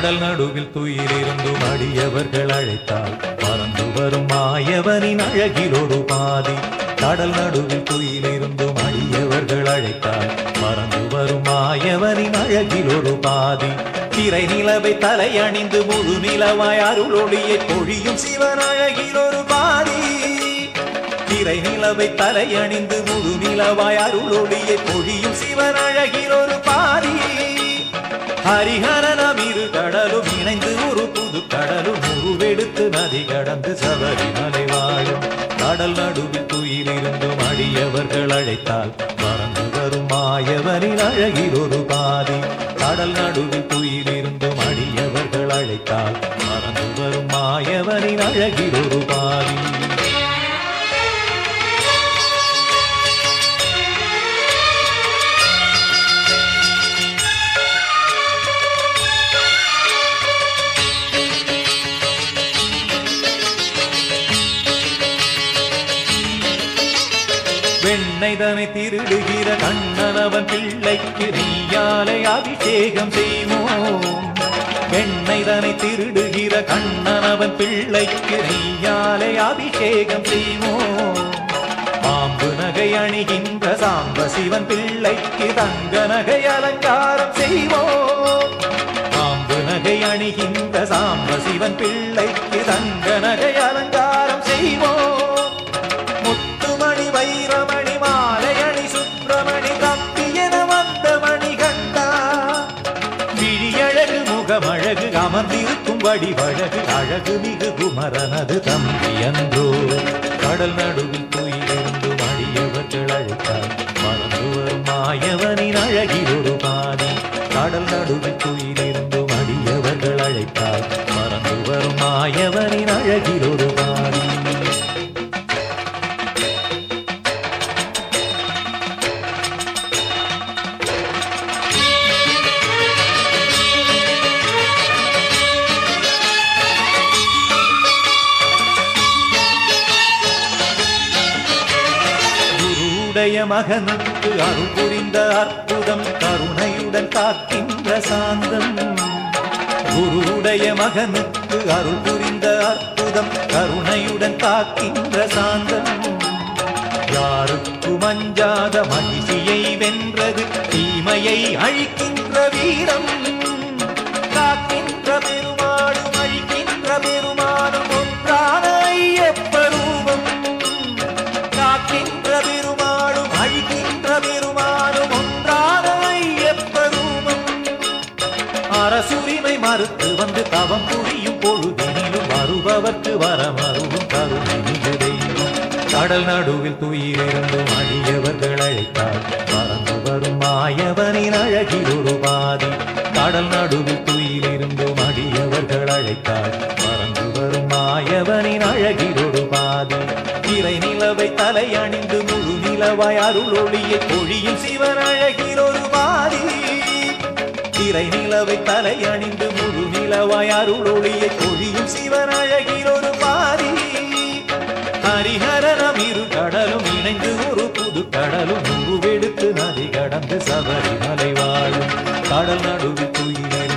கடல் நடுவில் துயிலிருந்தும் அடியவர்கள் அழைத்தால் பறந்து வரும் மாயவனின் அழகில் ஒரு பாதி. கடல் நடுவில் துயிலிருந்தும் அடியவர்கள் அழைத்தால் பறந்து வரும் மாயவனின் அழகில் ஒரு பாதி. திரை நிலவை தலையணிந்து முழு நிலவாய் அருளொளியை பொழியும் சிவன் அழகில் ஒரு பாதி. திரை நிலவை தலையணிந்து முழு நிலவாய் அருளொளியை பொழியும் சிவன் அழகில் ஒரு பாதி. ஹரிஹர கடலும் இணைந்து ஒரு புது கடலும். உருவெடுத்து நதி கடந்து சபரிமலை வாழும். கடல் நடுவில் துயிலிருந்தும் அடியவர்கள் அழைத்தால் மறந்து வரும் மாயவரின் அழகில் ஒரு பாதி. கடல் நடுவில் துயிலிருந்தும் அடியவர்கள் அழைத்தால் மறந்து வரும் மாயவரின் அழகில் ஒரு பாதி. வெண்ணைதனை திருடுகிற கண்ணனவன் பிள்ளைக்கு நெய்யாலை அபிஷேகம் செய்வோம். வெண்ணைதனை திருடுகிற கண்ணனவன் பிள்ளைக்கு நெய்யாலை அபிஷேகம் செய்வோம். பாம்பு நகை அணிகின்ற சாம்ப சிவன் பிள்ளைக்கு தங்க நகை அலங்காரம் செய்வோம். பாம்பு நகை அணிகின்ற சாம்ப சிவன் பிள்ளைக்கு தங்க நகை அலங்காரம் செய்வோம். அமர்ந்திருக்கும் வடிவழகு அழகு மிகு குமரனது தம்பி அன்றோ. கடல் நடுவில் துயிலிருந்து மடியவர்கள் அழைத்தார் மறந்து வரும் மாயவனின் அழகில் ஒரு பாதி கடல் நடுவில் துயிலிருந்து மடியவர்கள் அழைத்தார் மறந்து வரும் மாயவனின் அழகில் ஒரு குருவுடைய மகனுக்கு அருள் புரிந்த அற்புதம் கருணையுடன் காக்கின்ற சாந்தம். குருவுடைய மகனுக்கு அருள் புரிந்த அற்புதம் கருணையுடன் காக்கின்ற சாந்தம். யாருக்கு மஞ்சாத மகிழ்ச்சியை வென்றது தீமையை அழிக்கின்ற வீரம். அழிக்கின்ற ஒன்றான ஐயப்பரூபம். அரசுரிமை மறுத்து வந்து தவம் புரியும் பொழுதினிலும் வருபவர்க்கு வரமருவும் கருணை மிகு தெய்வம். கடல் நடுவில் துயிலிருந்தும் அடியவர்கள் அழைத்தார். மறந்து வரும் மாயவனின் அழகில் ஒரு பாதி. கடல் நடுவில் துயிலிருந்தும் அடியவர்கள் அழைத்தார். வரும் மாயவனின் அழகில் ஒரு பாதி திரை நிலவை தலையணிந்து முழு நிலவாய் அருள் ஒளியை பொழியும் சிவன் அழகில் பாதி. இறை நிலவை தலையணிந்து முழு நிலவாய் அருள் ஒளியை பொழியும் சிவன் அழகில் பாதி. ஹரிஹரனம் இரு கடலும் இணைந்து ஒரு புது கடலும். உருவெடுத்து நதி கடந்து சபரிமலை வாழும். கடல் நடுவில் துயிலை